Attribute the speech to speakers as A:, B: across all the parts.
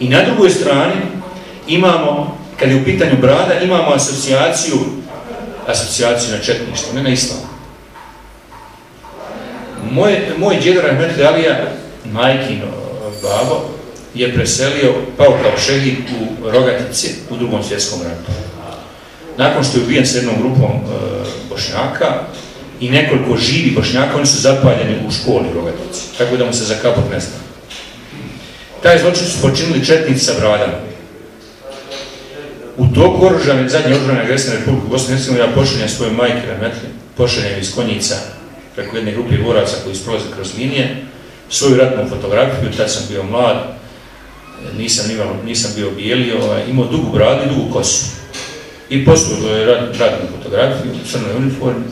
A: I na drugoj strani imamo, kad je u pitanju brada, imamo asocijaciju, asocijaciju na četništvo, ne na islam. Moj, moj djedo Rahmet Alija, majkin babo, je preselio, pao kao šehid u Rogatici u drugom svjetskom ratu. Nakon što je ubijen s jednom grupom e, bošnjaka i nekoliko živi bošnjaka, oni su zapaljeni u školi u Rogatici, tako da mu se za kapot ne zna. Taj zločin su počinili četnici sa bradama. U toku oružane, zadnje oružane agresije na Republiku Bosne i ja pošaljem svoje majke Rahmetli, pošaljem iz Konjica preko jedne grupe boraca koji prolaze kroz linije, svoju ratnu fotografiju, tad sam bio mlad, nisam, imao, nisam bio bijeli, ovaj, imao dugu bradu i dugu kosu. I poslao je ratnu fotografiju u crnoj uniformi.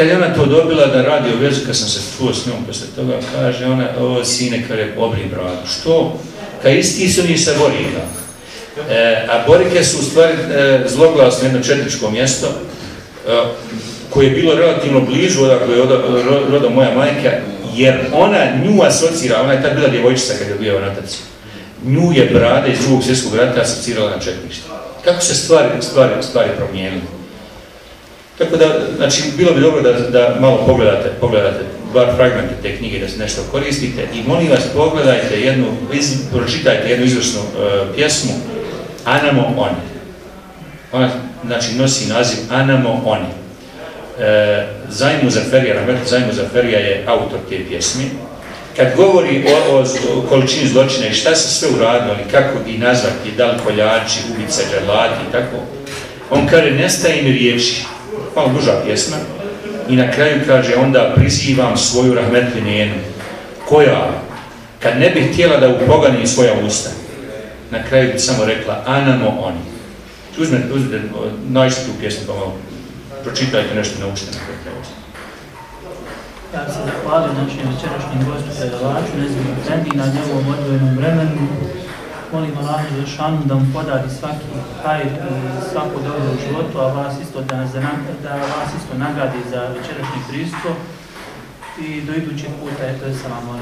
A: Kad je ona to dobila da radi o vezu, kad sam se čuo s njom posle toga, kaže ona, o sine, je obri bradu. Što? Kad isti su njih sa Borika. E, a Borike su u stvari e, zloglasno jedno četničko mjesto, e, koje je bilo relativno blizu odakle je roda moja majka, jer ona nju asocira, ona je tad bila djevojčica kad je bio na taci. Nju je brada iz drugog svjetskog rata asocirala na četništvo. Kako se stvari, stvari, stvari promijenili? Tako da, znači, bilo bi dobro da, da malo pogledate, pogledate bar fragmente te knjige, da se nešto koristite i molim vas pogledajte jednu, pročitajte jednu izvršnu uh, pjesmu Anamo Oni. Ona, znači, nosi naziv Anamo Oni. E, Zajmu Zaferija, Zajmu Zaferija je autor te pjesmi. Kad govori o, o, o količini zločina i šta se sve uradilo i kako bi nazvati, da li koljači, ubice, dželati i tako, on kaže, nestaje mi riječi, malo duža pjesma, i na kraju kaže, onda prizivam svoju rahmetlinjenu, koja, kad ne bih htjela da upogani svoja usta, na kraju bi samo rekla, anamo oni. Uzmete, uzmete, nađite tu pjesmu pa malo pročitajte nešto naučite na.
B: Ja se zahvalim našim večerašnjim gostu predavaču, Nezimu Trendi, na njegovom odvojenom vremenu. Molim Allah Žešanu da mu podari svaki i svako dobro u životu, a vas isto da, da vas isto nagradi za večerašnje pristvo i do idućeg puta, eto je sam vam.